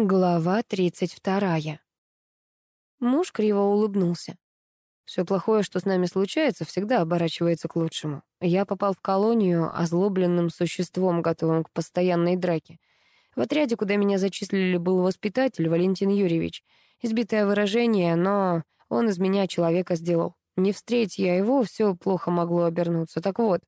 Глава тридцать вторая. Муж криво улыбнулся. Все плохое, что с нами случается, всегда оборачивается к лучшему. Я попал в колонию озлобленным существом, готовым к постоянной драке. В отряде, куда меня зачислили, был воспитатель Валентин Юрьевич. Избитое выражение, но он из меня человека сделал. Не встреть я его, все плохо могло обернуться. Так вот,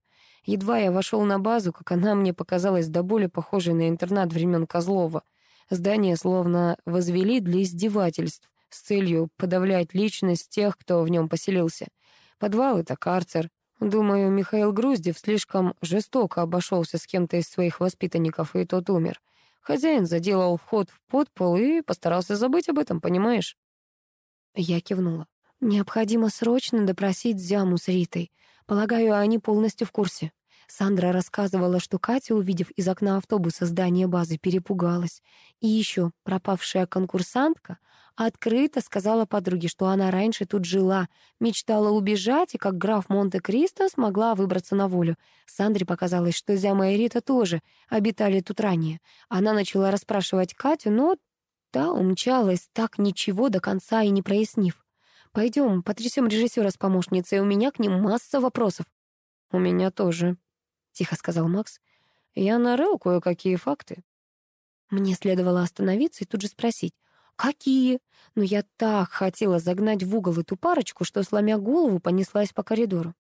едва я вошел на базу, как она мне показалась до боли похожей на интернат времен Козлова — Здание словно возвели для издевательств с целью подавлять личность тех, кто в нем поселился. Подвал — это карцер. Думаю, Михаил Груздев слишком жестоко обошелся с кем-то из своих воспитанников, и тот умер. Хозяин заделал вход в подпол и постарался забыть об этом, понимаешь? Я кивнула. Необходимо срочно допросить Зяму с Ритой. Полагаю, они полностью в курсе. Сандра рассказывала, что Катя, увидев из окна автобуса здание базы, перепугалась. И еще пропавшая конкурсантка открыто сказала подруге, что она раньше тут жила, мечтала убежать, и как граф Монте-Кристо смогла выбраться на волю. Сандре показалось, что Зяма и Рита тоже обитали тут ранее. Она начала расспрашивать Катю, но та умчалась, так ничего до конца и не прояснив. «Пойдем, потрясем режиссера с помощницей, у меня к ним масса вопросов». «У меня тоже», — тихо сказал Макс. «Я нарыл кое-какие факты». Мне следовало остановиться и тут же спросить, «Какие?» Но я так хотела загнать в угол эту парочку, что, сломя голову, понеслась по коридору.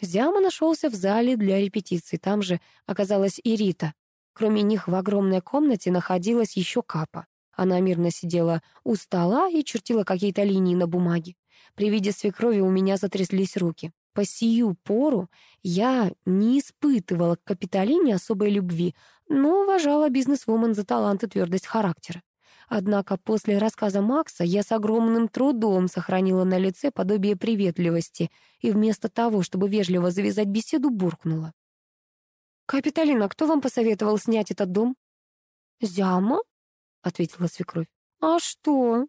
Зяма нашелся в зале для репетиций, там же оказалась и Рита. Кроме них в огромной комнате находилась еще Капа. Она мирно сидела у стола и чертила какие-то линии на бумаге. При виде свекрови у меня затряслись руки. По сию пору я не испытывала к Капитолине особой любви, но уважала бизнесвумен за талант и твердость характера. Однако после рассказа Макса я с огромным трудом сохранила на лице подобие приветливости и вместо того, чтобы вежливо завязать беседу, буркнула. «Капитолина, кто вам посоветовал снять этот дом?» «Зяма?» — ответила свекровь. «А что?»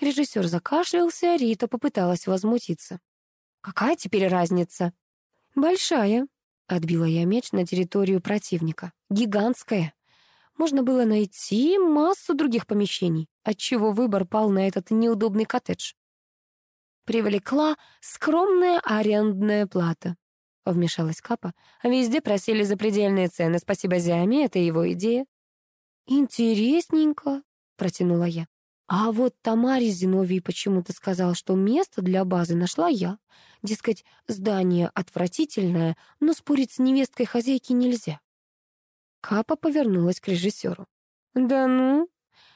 Режиссер закашлялся, Рита попыталась возмутиться. Какая теперь разница? Большая. Отбила я меч на территорию противника. Гигантская. Можно было найти массу других помещений, отчего выбор пал на этот неудобный коттедж. Привлекла скромная арендная плата. Вмешалась Капа. Везде просили запредельные цены. Спасибо Зяме, это его идея. «Интересненько», — протянула я. А вот Тамаре Зиновий почему-то сказал, что место для базы нашла я. Дескать, здание отвратительное, но спорить с невесткой хозяйки нельзя. Капа повернулась к режиссеру. «Да ну,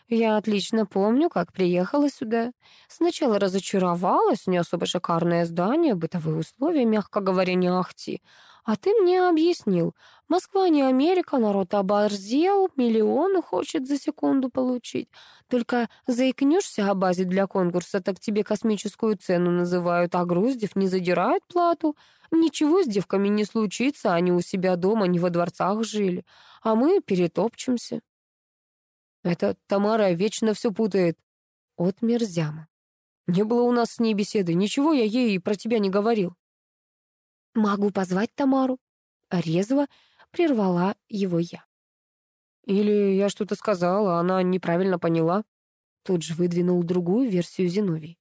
я отлично помню, как приехала сюда. Сначала разочаровалась, не особо шикарное здание, бытовые условия, мягко говоря, не ахти. А ты мне объяснил. Москва не Америка, народ оборзел, миллионы хочет за секунду получить. Только заикнешься о базе для конкурса, так тебе космическую цену называют, а Груздев не задирает плату. Ничего с девками не случится, они у себя дома, не во дворцах жили. А мы перетопчемся. Это Тамара вечно все путает. От мерзяма. Не было у нас с ней беседы, ничего я ей про тебя не говорил. «Могу позвать Тамару?» Резво прервала его я. «Или я что-то сказала, она неправильно поняла?» Тут же выдвинул другую версию Зиновий.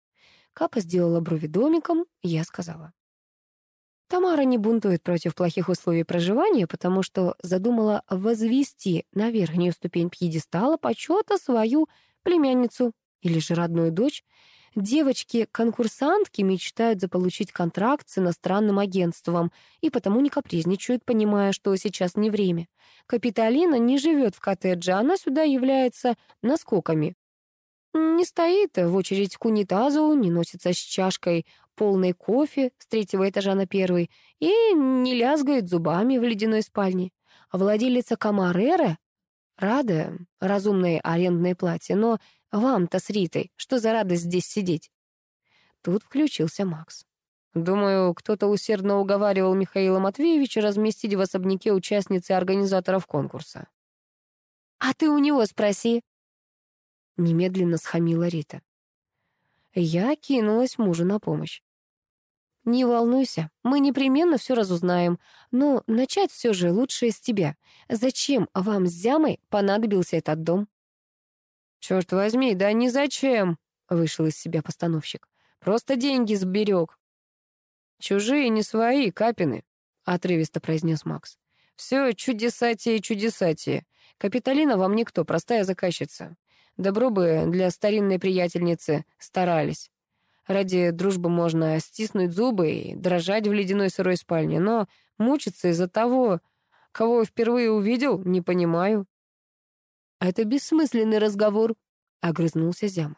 Капа сделала брови домиком, я сказала. Тамара не бунтует против плохих условий проживания, потому что задумала возвести на верхнюю ступень пьедестала почета свою племянницу или же родную дочь, Девочки-конкурсантки мечтают заполучить контракт с иностранным агентством и потому не капризничают, понимая, что сейчас не время. Капитолина не живет в коттедже, она сюда является наскоками. Не стоит в очередь к унитазу, не носится с чашкой полной кофе с третьего этажа на первый и не лязгает зубами в ледяной спальне. Владелица Камарера рада разумной арендной плате, но вам-то с Ритой, что за радость здесь сидеть?» Тут включился Макс. Думаю, кто-то усердно уговаривал Михаила Матвеевича разместить в особняке участницы организаторов конкурса. «А ты у него спроси», — немедленно схамила Рита. Я кинулась мужу на помощь. «Не волнуйся, мы непременно все разузнаем, но начать все же лучше с тебя. Зачем вам с Зямой понадобился этот дом?» «Черт возьми, да ни зачем!» — вышел из себя постановщик. «Просто деньги сберег». «Чужие, не свои, капины», — отрывисто произнес Макс. «Все чудесатие, чудесатие. Капиталина вам никто, простая заказчица. Добро бы для старинной приятельницы старались. Ради дружбы можно стиснуть зубы и дрожать в ледяной сырой спальне, но мучиться из-за того, кого впервые увидел, не понимаю. «Это бессмысленный разговор», — огрызнулся Зяма.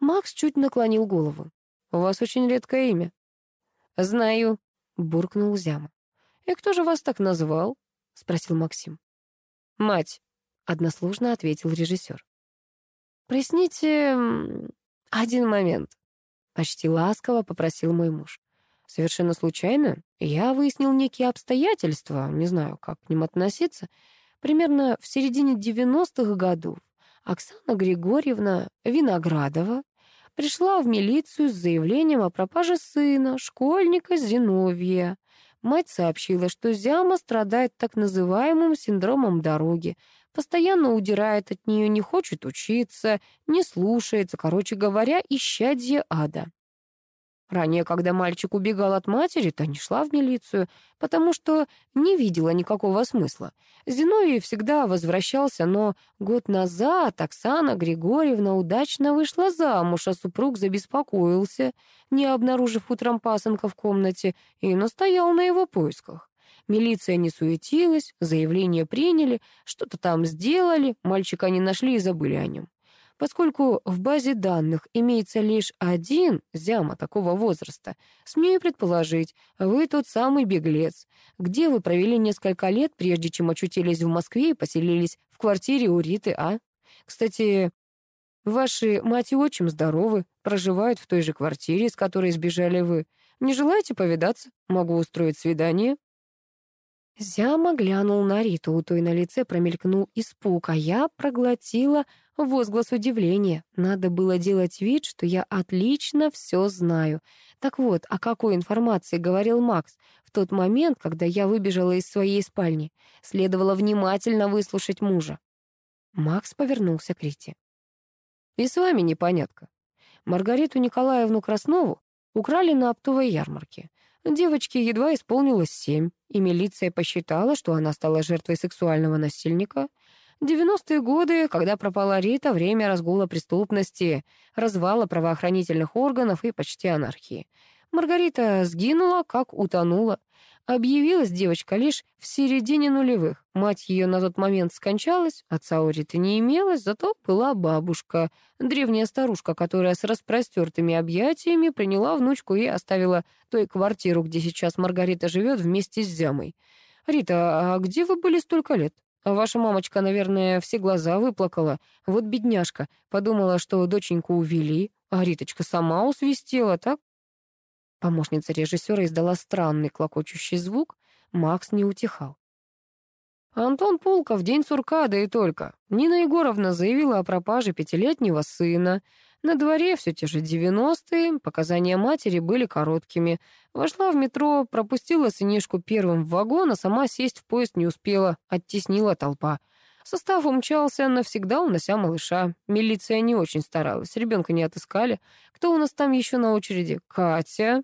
Макс чуть наклонил голову. «У вас очень редкое имя». «Знаю», — буркнул Зяма. «И кто же вас так назвал?» — спросил Максим. «Мать», — односложно ответил режиссер. «Проясните один момент», — почти ласково попросил мой муж. «Совершенно случайно я выяснил некие обстоятельства, не знаю, как к ним относиться, Примерно в середине 90-х годов Оксана Григорьевна Виноградова пришла в милицию с заявлением о пропаже сына, школьника Зиновья. Мать сообщила, что Зяма страдает так называемым синдромом дороги, постоянно удирает от нее, не хочет учиться, не слушается, короче говоря, исчадье ада. Ранее, когда мальчик убегал от матери, то не шла в милицию, потому что не видела никакого смысла. Зиновий всегда возвращался, но год назад Оксана Григорьевна удачно вышла замуж, а супруг забеспокоился, не обнаружив утром пасынка в комнате, и настоял на его поисках. Милиция не суетилась, заявление приняли, что-то там сделали, мальчика не нашли и забыли о нем. Поскольку в базе данных имеется лишь один зяма такого возраста, смею предположить, вы тот самый беглец, где вы провели несколько лет, прежде чем очутились в Москве и поселились в квартире у Риты, а? Кстати, ваши мать и отчим здоровы, проживают в той же квартире, из которой сбежали вы. Не желаете повидаться? Могу устроить свидание. Зяма глянул на Риту, у той на лице промелькнул испуг, а я проглотила возглас удивления. Надо было делать вид, что я отлично все знаю. Так вот, о какой информации говорил Макс в тот момент, когда я выбежала из своей спальни? Следовало внимательно выслушать мужа. Макс повернулся к Рите. «И с вами непонятка. Маргариту Николаевну Краснову украли на оптовой ярмарке. Девочке едва исполнилось семь, и милиция посчитала, что она стала жертвой сексуального насильника. 90-е годы, когда пропала Рита, время разгула преступности, развала правоохранительных органов и почти анархии. Маргарита сгинула, как утонула. Объявилась девочка лишь в середине нулевых. Мать ее на тот момент скончалась, отца у Риты не имелось, зато была бабушка, древняя старушка, которая с распростертыми объятиями приняла внучку и оставила той квартиру, где сейчас Маргарита живет вместе с Зямой. «Рита, а где вы были столько лет?» Ваша мамочка, наверное, все глаза выплакала. Вот бедняжка. Подумала, что доченьку увели, а Риточка сама усвистела, так? Помощница режиссера издала странный клокочущий звук. Макс не утихал. Антон Пулков, день сурка, да и только. Нина Егоровна заявила о пропаже пятилетнего сына. На дворе все те же девяностые, показания матери были короткими. Вошла в метро, пропустила сынишку первым в вагон, а сама сесть в поезд не успела, оттеснила толпа. Состав умчался, навсегда унося малыша. Милиция не очень старалась, ребенка не отыскали. Кто у нас там еще на очереди? Катя.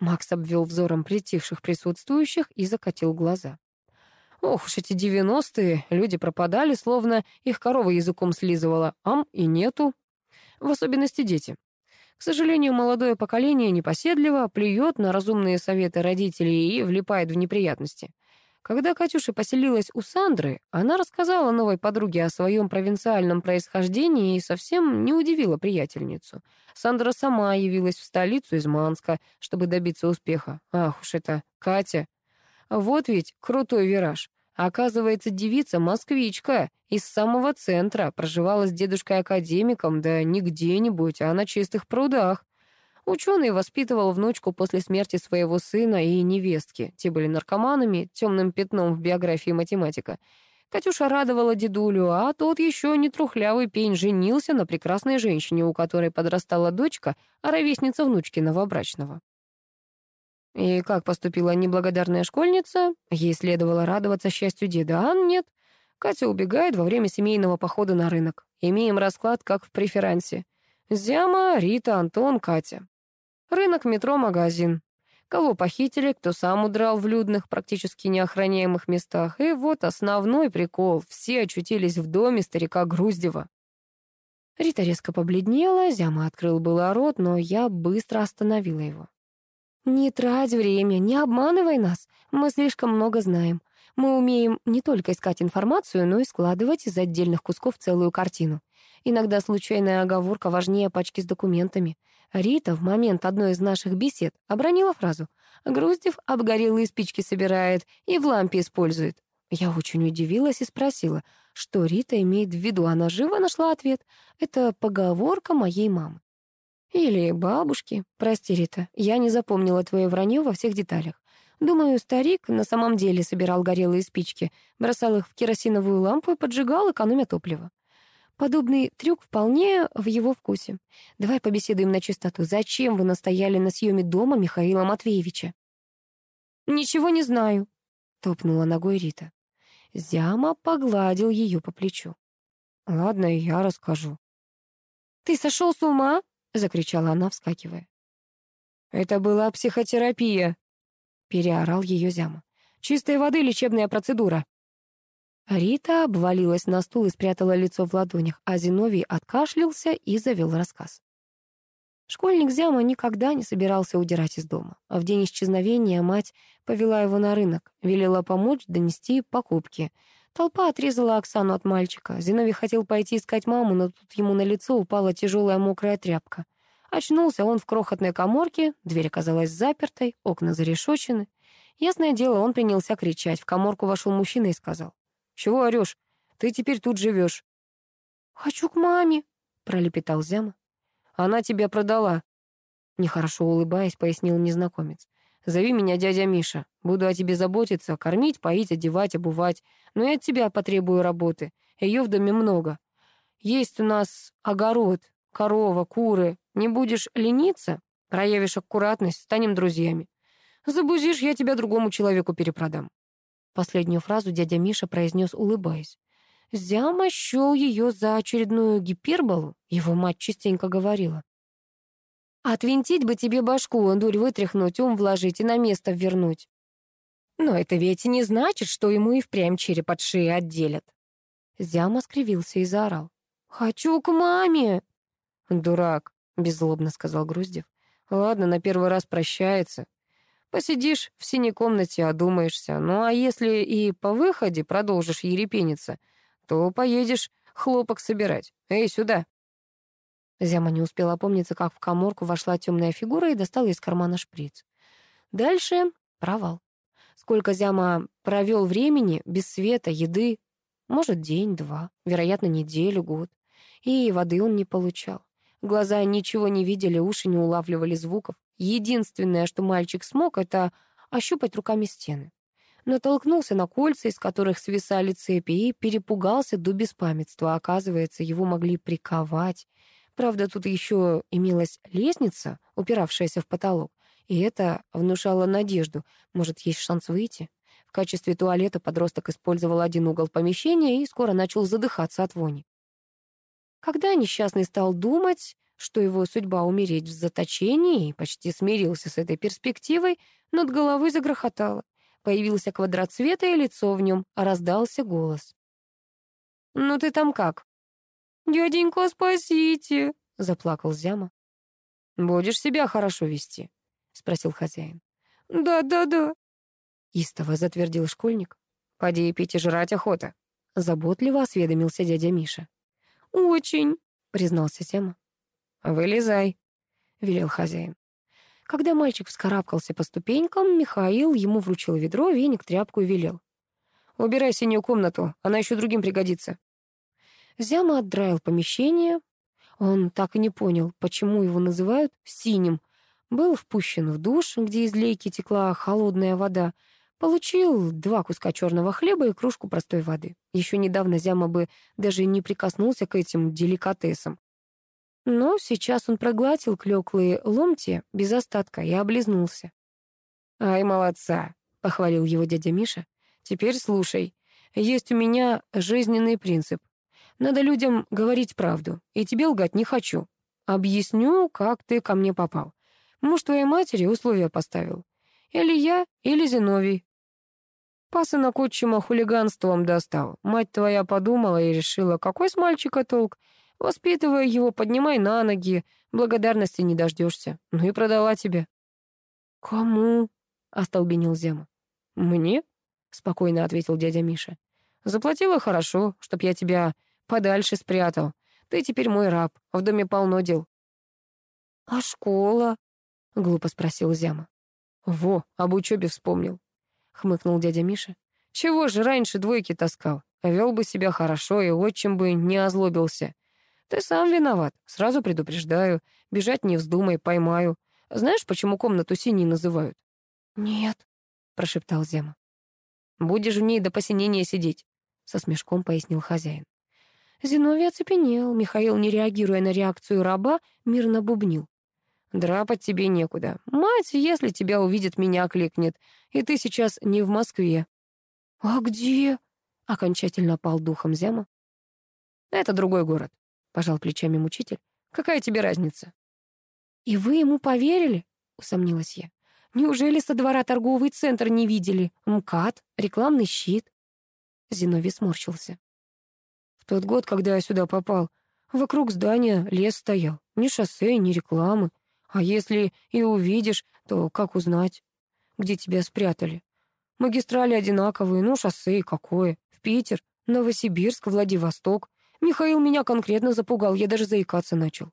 Макс обвел взором притихших присутствующих и закатил глаза. Ох уж эти девяностые, люди пропадали, словно их корова языком слизывала, ам и нету. В особенности дети. К сожалению, молодое поколение непоседливо, плюет на разумные советы родителей и влипает в неприятности. Когда Катюша поселилась у Сандры, она рассказала новой подруге о своем провинциальном происхождении и совсем не удивила приятельницу. Сандра сама явилась в столицу из Манска, чтобы добиться успеха. Ах уж это Катя. Вот ведь крутой вираж. Оказывается, девица москвичка, из самого центра, проживала с дедушкой-академиком, да не где-нибудь, а на чистых прудах. Ученый воспитывал внучку после смерти своего сына и невестки. Те были наркоманами, темным пятном в биографии математика. Катюша радовала дедулю, а тот еще не трухлявый пень женился на прекрасной женщине, у которой подрастала дочка, а ровесница внучки новобрачного. И как поступила неблагодарная школьница, ей следовало радоваться счастью деда, а нет. Катя убегает во время семейного похода на рынок. Имеем расклад, как в преферансе. Зяма, Рита, Антон, Катя. Рынок, метро, магазин. Кого похитили, кто сам удрал в людных, практически неохраняемых местах. И вот основной прикол. Все очутились в доме старика Груздева. Рита резко побледнела, Зяма открыл было рот, но я быстро остановила его. «Не трать время, не обманывай нас. Мы слишком много знаем. Мы умеем не только искать информацию, но и складывать из отдельных кусков целую картину. Иногда случайная оговорка важнее пачки с документами. Рита в момент одной из наших бесед обронила фразу «Груздев обгорелые спички собирает и в лампе использует». Я очень удивилась и спросила, что Рита имеет в виду. Она живо нашла ответ. Это поговорка моей мамы. Или бабушки. Прости, Рита, я не запомнила твое вранье во всех деталях. Думаю, старик на самом деле собирал горелые спички, бросал их в керосиновую лампу и поджигал, экономя топливо. Подобный трюк вполне в его вкусе. Давай побеседуем на чистоту. Зачем вы настояли на съеме дома Михаила Матвеевича? Ничего не знаю, топнула ногой Рита. Зяма погладил ее по плечу. Ладно, я расскажу. Ты сошел с ума? закричала она, вскакивая. Это была психотерапия, переорал ее Зяма. Чистой воды лечебная процедура. Рита обвалилась на стул и спрятала лицо в ладонях, а Зиновий откашлялся и завел рассказ. Школьник Зяма никогда не собирался удирать из дома. А в день исчезновения мать повела его на рынок, велела помочь донести покупки. Толпа отрезала Оксану от мальчика. Зиновий хотел пойти искать маму, но тут ему на лицо упала тяжелая мокрая тряпка. Очнулся он в крохотной коморке, дверь оказалась запертой, окна зарешочены. Ясное дело, он принялся кричать. В коморку вошел мужчина и сказал. Чего орешь? Ты теперь тут живешь. Хочу к маме, пролепетал Зяма. Она тебя продала. Нехорошо улыбаясь, пояснил незнакомец. Зови меня дядя Миша. Буду о тебе заботиться, кормить, поить, одевать, обувать. Но и от тебя потребую работы. Ее в доме много. Есть у нас огород, корова, куры. Не будешь лениться, проявишь аккуратность, станем друзьями. Забузишь, я тебя другому человеку перепродам. Последнюю фразу дядя Миша произнес, улыбаясь. Зяма счел ее за очередную гиперболу, его мать частенько говорила. «Отвинтить бы тебе башку, дурь вытряхнуть, ум вложить и на место вернуть». Но это ведь не значит, что ему и впрямь череп от шеи отделят. Зяма скривился и заорал. «Хочу к маме!» «Дурак», — беззлобно сказал Груздев. «Ладно, на первый раз прощается. Посидишь в синей комнате, одумаешься. Ну а если и по выходе продолжишь ерепениться, то поедешь хлопок собирать. Эй, сюда!» Зяма не успела опомниться, как в коморку вошла темная фигура и достала из кармана шприц. Дальше провал. Сколько Зяма провел времени без света, еды, может, день-два, вероятно, неделю, год. И воды он не получал. Глаза ничего не видели, уши не улавливали звуков. Единственное, что мальчик смог, это ощупать руками стены. Натолкнулся на кольца, из которых свисали цепи, и перепугался до беспамятства. Оказывается, его могли приковать. Правда, тут еще имелась лестница, упиравшаяся в потолок, и это внушало надежду. Может, есть шанс выйти? В качестве туалета подросток использовал один угол помещения и скоро начал задыхаться от вони. Когда несчастный стал думать, что его судьба умереть в заточении, и почти смирился с этой перспективой, над головой загрохотало. Появился квадрат света, и лицо в нем, а раздался голос. «Ну ты там как?» «Дяденька, спасите!» — заплакал Зяма. «Будешь себя хорошо вести?» — спросил хозяин. «Да-да-да», — истово затвердил школьник. «Поди пить и жрать охота», — заботливо осведомился дядя Миша. «Очень», — признался Сема. «Вылезай», — велел хозяин. Когда мальчик вскарабкался по ступенькам, Михаил ему вручил ведро, веник, тряпку и велел. «Убирай синюю комнату, она еще другим пригодится». Зяма отдраил помещение. Он так и не понял, почему его называют «синим». Был впущен в душ, где из лейки текла холодная вода, Получил два куска черного хлеба и кружку простой воды. Еще недавно Зяма бы даже не прикоснулся к этим деликатесам. Но сейчас он проглотил клёклые ломти без остатка и облизнулся. «Ай, молодца!» — похвалил его дядя Миша. «Теперь слушай. есть у меня жизненный принцип. Надо людям говорить правду, и тебе лгать не хочу. Объясню, как ты ко мне попал. Муж твоей матери условия поставил. Или я, или Зиновий. Пасы на отчима хулиганством достал. Мать твоя подумала и решила, какой с мальчика толк. Воспитывая его, поднимай на ноги, благодарности не дождешься. Ну и продала тебя. «Кому?» — остолбенил Зема. «Мне?» — спокойно ответил дядя Миша. «Заплатила хорошо, чтоб я тебя подальше спрятал. Ты теперь мой раб, в доме полно дел». «А школа?» — глупо спросил Зяма. «Во, об учебе вспомнил», — хмыкнул дядя Миша. «Чего же раньше двойки таскал? Вел бы себя хорошо и отчим бы не озлобился. Ты сам виноват, сразу предупреждаю. Бежать не вздумай, поймаю. Знаешь, почему комнату синей называют?» «Нет», — прошептал Зема. «Будешь в ней до посинения сидеть», — со смешком пояснил хозяин. Зиновий оцепенел. Михаил, не реагируя на реакцию раба, мирно бубнил. «Драпать тебе некуда. Мать, если тебя увидит, меня кликнет. И ты сейчас не в Москве». «А где?» — окончательно пал духом Зяма. «Это другой город», — пожал плечами мучитель. «Какая тебе разница?» «И вы ему поверили?» — усомнилась я. «Неужели со двора торговый центр не видели? МКАД, рекламный щит?» Зиновий сморщился. В тот год, когда я сюда попал, вокруг здания лес стоял. Ни шоссе, ни рекламы. А если и увидишь, то как узнать, где тебя спрятали? Магистрали одинаковые, ну, шоссе какое. В Питер, Новосибирск, Владивосток. Михаил меня конкретно запугал, я даже заикаться начал.